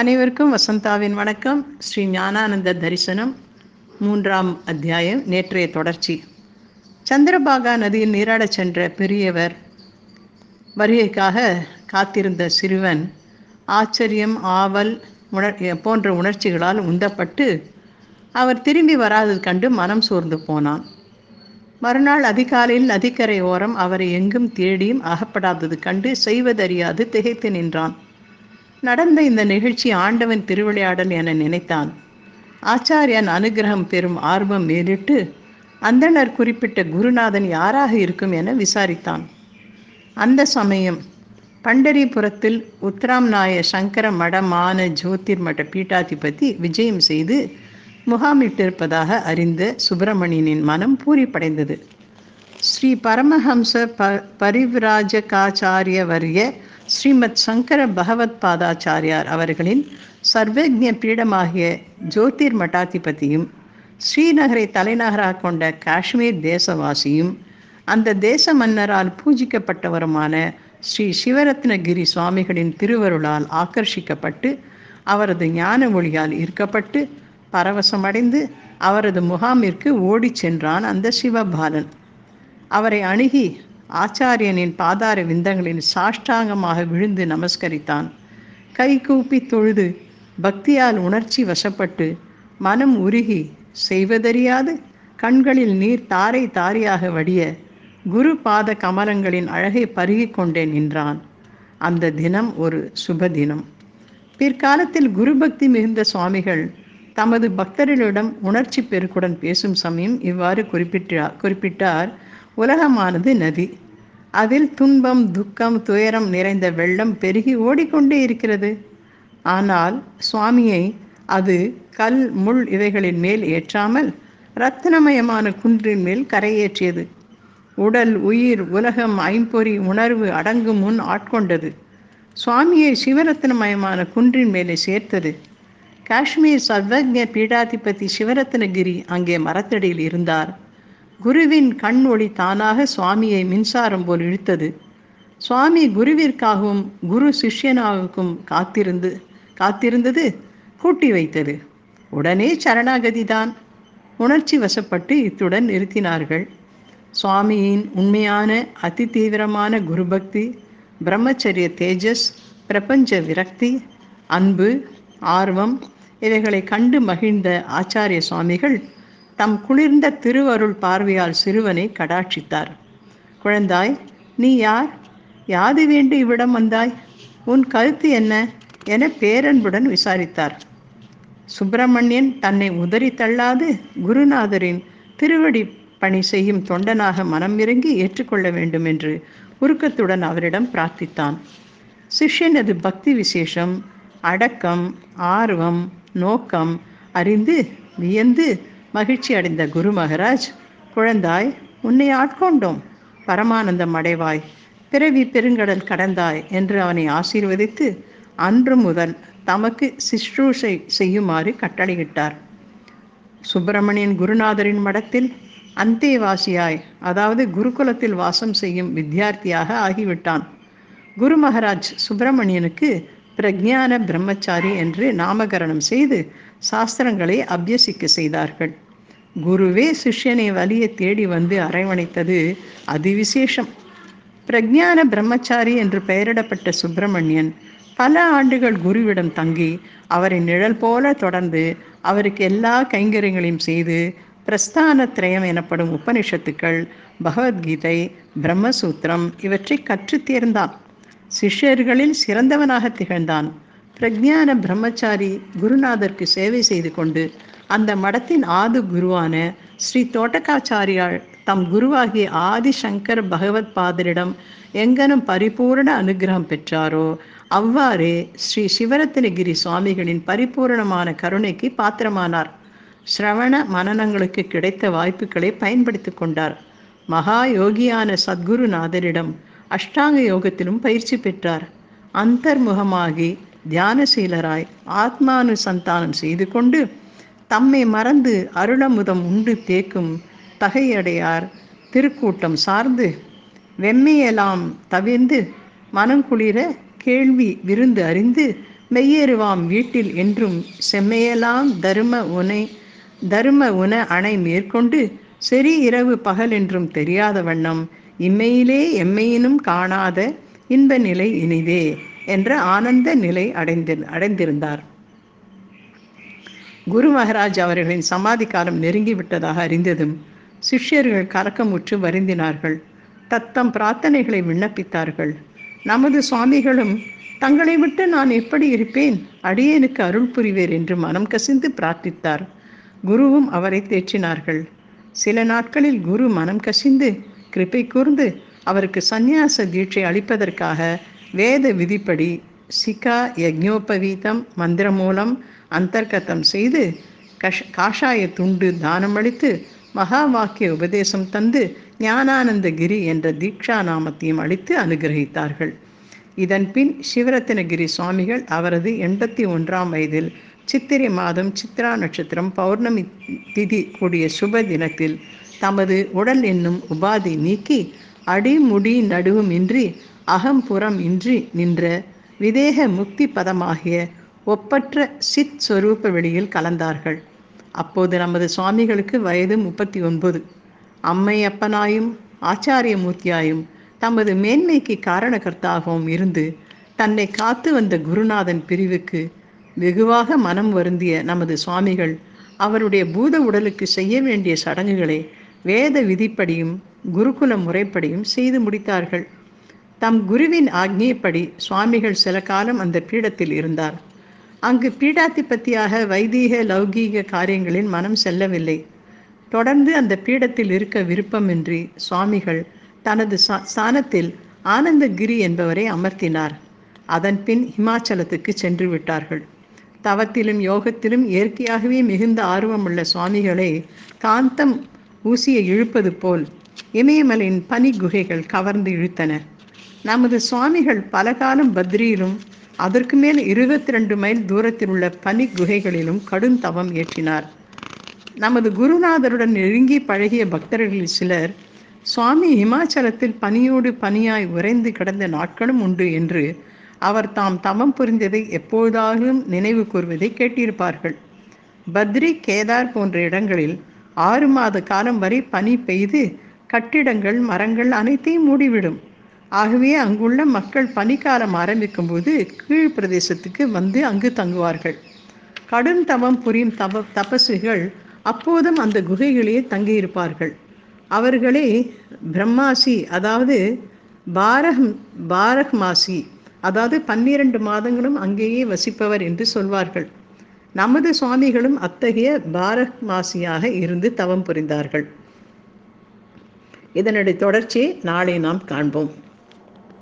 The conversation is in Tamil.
அனைவருக்கும் வசந்தாவின் வணக்கம். ஸ்ரீ ஞானானந்த தரிசனம் மூன்றாம் அத்தியாயம் நேற்றைய தொடர்ச்சி. சந்திரபாகா நதியில் நீராடச் சென்ற பெரியவர் வருகைக்காக காத்திருந்த சிறுவன் ஆச்சரியம் ஆவல் உணர் போன்ற உணர்ச்சிகளால் உந்தப்பட்டு அவர் திரும்பி வராதது கண்டு மனம் சோர்ந்து போனான். மறுநாள் அதிகாலையில் நதிக்கரை ஓரம் அவரை எங்கும் தேடியும் அகப்படாதது கண்டு செய்வதறியாது திகைத்து நின்றான். நடந்த இந்த நிகழ்ச்சி ஆண்டவன் திருவிளையாடல் என நினைத்தான். ஆச்சாரியன் அனுகிரகம் பெறும் ஆர்வம் மேலிட்டு அந்தனர் குறிப்பிட்ட குருநாதன் யாராக இருக்கும் என விசாரித்தான். அந்த சமயம் பண்டரிபுரத்தில் உத்ராம் நாய சங்கர மடமான ஜோதிர் மட பீட்டாதிபதி விஜயம் செய்து முகாமிட்டிருப்பதாக அறிந்த சுப்பிரமணியனின் மனம் பூரிப்படைந்தது. ஸ்ரீ பரமஹம்ச ப பரிவிராஜகாச்சாரிய வரிய ஸ்ரீமத் சங்கர பகவத் பாதாச்சாரியார் அவர்களின் சர்வஜ்ய பீடமாகிய ஜோதிர் மட்டாதிபதியும் ஸ்ரீநகரை தலைநகராக கொண்ட காஷ்மீர் தேசவாசியும் அந்த தேச மன்னரால் பூஜிக்கப்பட்டவருமான ஸ்ரீ சிவரத்னகிரி சுவாமிகளின் திருவருளால் ஆக்கர்ஷிக்கப்பட்டு அவரது ஞான ஒளியால் ஈர்க்கப்பட்டு பரவசமடைந்து அவரது முகாமிற்கு ஓடிச் சென்றான் அந்த சிவபாலன். அவரை அணுகி ஆச்சாரியனின் பாதார விந்தங்களில் சாஷ்டாங்கமாக விழுந்து நமஸ்கரித்தான். கை கூப்பி தொழுது பக்தியால் உணர்ச்சி வசப்பட்டு மனம் உருகி செய்வதறியாது? கண்களில் நீர் தாரை தாரையாக வடிய குரு பாத கமலங்களின் அழகை பருகி கொண்டே நின்றான். அந்த தினம் ஒரு சுப தினம். பிற்காலத்தில் குரு பக்தி மிகுந்த சுவாமிகள் தமது பக்தர்களிடம் உணர்ச்சி பெருக்குடன் பேசும் சமயம் இவ்வாறு குறிப்பிட்டார் குறிப்பிட்டார். உலகமானது நதி. அதில் துன்பம் துக்கம் துயரம் நிறைந்த வெள்ளம் பெருகி ஓடிக்கொண்டே இருக்கிறது. ஆனால் சுவாமியை அது கல் முள் இவைகளின் மேல் ஏற்றாமல் ரத்னமயமான குன்றின் மேல் கரையேற்றியது. உடல் உயிர் உலகம் ஐம்பொறி உணர்வு அடங்கும் முன் ஆட்கொண்டது. சுவாமியை சிவரத்னமயமான குன்றின் மேலே சேர்த்தது. காஷ்மீர் சர்வஜ பீடாதிபதி சிவரத்னகிரி அங்கே மரத்தடியில் இருந்தார். குருவின் கண் ஒளி தானாக சுவாமியை மின்சாரம் போல் இழுத்தது. சுவாமி குருவிற்காகவும் குரு சிஷ்யனாகவும் காத்திருந்து காத்திருந்தது கூட்டி வைத்தது. உடனே சரணாகதிதான். உணர்ச்சி வசப்பட்டு இத்துடன் நிறுத்தினார்கள். சுவாமியின் உண்மையான அதி தீவிரமான குருபக்தி பிரம்மச்சரிய தேஜஸ் பிரபஞ்ச விரக்தி அன்பு ஆர்வம் இவைகளை கண்டு மகிழ்ந்த ஆச்சாரிய சுவாமிகள் தம் குளிர்ந்த திருவருள் பார்வையால் சிறுவனை கடாட்சித்தார். குழந்தாய் நீ யார்? யாது வேண்டு இவ்விடம் வந்தாய்? உன் கருத்து என்ன? என பேரன்புடன் விசாரித்தார். சுப்பிரமணியன் தன்னை உதறி தள்ளாது குருநாதரின் திருவடி பணி செய்யும் தொண்டனாக மனம் இறங்கி ஏற்றுக்கொள்ள வேண்டும் என்று உருக்கத்துடன் அவரிடம் பிரார்த்தித்தான். சிஷ்யனது பக்தி விசேஷம் அடக்கம் ஆர்வம் நோக்கம் அறிந்து வியந்து மகிழ்ச்சி அடைந்த குரு மகராஜ் குழந்தாய் உன்னை ஆட்கொண்டோம். பரமானந்தம் அடைவாய். பிறவி பெருங்கடல் கடந்தாய் என்று அவனை ஆசீர்வதித்து அன்று முதல் தமக்கு சிஸ்ரூஷை செய்யுமாறு கட்டளையிட்டார். சுப்பிரமணியன் குருநாதரின் மடத்தில் அந்தேவாசியாய் அதாவது குருகுலத்தில் வாசம் செய்யும் வித்தியார்த்தியாக ஆகிவிட்டான். குரு மகராஜ் சுப்பிரமணியனுக்கு பிரஜான பிரம்மச்சாரி என்று நாமகரணம் செய்து சாஸ்திரங்களை அபியசிக்க செய்தார்கள். குருவே சிஷ்யனை வலிய தேடி வந்து அரவணைத்தது அதிவிசேஷம். பிரஜான பிரம்மச்சாரி என்று பெயரிடப்பட்ட சுப்பிரமணியன் பல ஆண்டுகள் குருவிடம் தங்கி அவரை நிழல் போல தொடர்ந்து அவருக்கு எல்லா கைங்கரியங்களையும் செய்து பிரஸ்தான திரயம் எனப்படும் உபனிஷத்துக்கள் பகவத்கீதை பிரம்மசூத்திரம் இவற்றை கற்றுத் தேர்ந்தான். சிஷ்யர்களில் சிறந்தவனாக திகழ்ந்தான். பிரஜான பிரம்மச்சாரி குருநாதருக்கு சேவை செய்து கொண்டு அந்த மடத்தின் ஆது குருவான ஸ்ரீ தோட்டக்காச்சாரியால் தம் குருவாகிய ஆதிசங்கர் பகவத் பாதரிடம் எங்கனும் பரிபூரண அனுகிரகம் பெற்றாரோ அவ்வாறே ஸ்ரீ சிவரத்தினகிரி சுவாமிகளின் பரிபூரணமான கருணைக்கு பாத்திரமானார். சிரவண மனநங்களுக்கு கிடைத்த வாய்ப்புகளை பயன்படுத்தி கொண்டார். மகா யோகியான சத்குருநாதரிடம் அஷ்டாங்க யோகத்திலும் பயிற்சி பெற்றார். அந்தர்முகமாகி தியானசீலராய் ஆத்மானு சந்தானம் செய்து கொண்டு தம்மை மறந்து அருளமுதம் உண்டு தேக்கும் தகையடையார் திருக்கூட்டம் சார்ந்து வெம்மையெல்லாம் தவிர்ந்து மனங்குளிர கேள்வி விருந்து அறிந்து மெய்யேறுவாம் வீட்டில் என்றும் செம்மையெல்லாம் தரும உனை தரும உன அணை மேற்கொண்டு செறி இரவு பகல் என்றும் தெரியாத வண்ணம் இம்மையிலே எம்மையினும் காணாத இன்ப நிலை இனிதே என்ற ஆனந்த நிலை அடைந்தி அடைந்திருந்தார். குரு மகராஜ் அவர்களின் சமாதி காலம் நெருங்கிவிட்டதாக அறிந்ததும் சிஷ்யர்கள் கலக்கமுற்று வருந்தினார்கள். தத்தம் பிரார்த்தனைகளை விண்ணப்பித்தார்கள். நமது சுவாமிகளும் தங்களை விட்டு நான் எப்படி இருப்பேன்? அடியேனுக்கு அருள் புரிவேர் என்று மனம் கசிந்து பிரார்த்தித்தார். குருவும் அவரை தேற்றினார்கள். சில நாட்களில் குரு மனம் கசிந்து கிருப்பை கூர்ந்து அவருக்கு சந்நியாச தீட்சை அளிப்பதற்காக வேத விதிப்படி சிகா யக்ஞோபவீதம் மந்திர மூலம் அந்தர்கத்தம் செய்து கஷ் காஷாய துண்டு தானமளித்து மகா வாக்கிய உபதேசம் தந்து ஞானானந்தகிரி என்ற தீக்ஷா நாமத்தையும் அளித்து அனுகிரகித்தார்கள். இதன் பின் சிவரத்தினகிரி சுவாமிகள் அவரது எண்பத்தி ஒன்றாம் வயதில் சித்திரை மாதம் சித்ரா நட்சத்திரம் பௌர்ணமி திதி கூடிய சுப தினத்தில் தமது உடல் என்னும் உபாதி நீக்கி அடிமுடி நடுவும் இன்றி அகம்புறம் இன்றி நின்ற விதேக முக்தி பதமாகிய ஒப்பற்ற சித் ஸ்வரூப வெளியில் கலந்தார்கள். அப்போது நமது சுவாமிகளுக்கு வயது முப்பத்தி ஒன்பது அம்மை அப்பனாயும் ஆச்சாரியமூர்த்தியாயும் தமது மேன்மைக்கு காரணகர்த்தாகவும் இருந்து தன்னை காத்து வந்த குருநாதன் பிரிவுக்கு வெகுவாக மனம் வருந்திய நமது சுவாமிகள் அவருடைய பூத உடலுக்கு செய்ய வேண்டிய சடங்குகளை வேத விதிப்படியும் குருகுல முறைப்படியும் செய்து முடித்தார்கள். தம் குருவின் ஆக்ஞைப்படி சுவாமிகள் சில காலம் அந்த பீடத்தில் இருந்தார். அங்கு பீடாதிபத்தியாக வைதீக லௌகீக காரியங்களில் மனம் செல்லவில்லை. தொடர்ந்து அந்த பீடத்தில் இருக்க விருப்பமின்றி சுவாமிகள் தனது ஸ்தானத்தில் ஆனந்தகிரி என்பவரை அமர்த்தினார். அதன் பின் சென்று விட்டார்கள். தவத்திலும் யோகத்திலும் இயற்கையாகவே மிகுந்த ஆர்வமுள்ள சுவாமிகளை காந்தம் ஊசியை இழுப்பது போல் இமயமலையின் பனி குகைகள் கவர்ந்து இழுத்தன. நமது சுவாமிகள் பலகாலம் பத்ரியிலும் அதற்கு மேல் இருபத்தி ரெண்டு மைல் தூரத்தில் உள்ள பனி குகைகளிலும் கடும் தவம் ஏற்றினார். நமது குருநாதருடன் நெருங்கி பழகிய பக்தர்களில் சிலர் சுவாமி இமாச்சலத்தில் பனியோடு பனியாய் உறைந்து கிடந்த நாட்களும் உண்டு என்று அவர் தாம் தவம் புரிந்ததை எப்போதாகவும் நினைவு கூறுவதை கேட்டிருப்பார்கள். பத்ரி கேதார் போன்ற இடங்களில் ஆறு மாத காலம் வரை பனி பெய்து கட்டிடங்கள் மரங்கள் அனைத்தையும் மூடிவிடும். ஆகவே அங்குள்ள மக்கள் பனிக்காலம் ஆரம்பிக்கும் போது கீழ் பிரதேசத்துக்கு வந்து அங்கு தங்குவார்கள். கடும் தவம் புரியும் தப தபசுகள் அப்போதும் அந்த குகைகளையே தங்கியிருப்பார்கள். அவர்களே பிரம்மாசி அதாவது பாரக் மாசி அதாவது பன்னிரண்டு மாதங்களும் அங்கேயே வசிப்பவர் என்று சொல்வார்கள். நமது சுவாமிகளும் அத்தகைய பாரமாசியாக இருந்து தவம் புரிந்தார்கள். இதனுடைய தொடர்ச்சியை நாளை நாம் காண்போம்.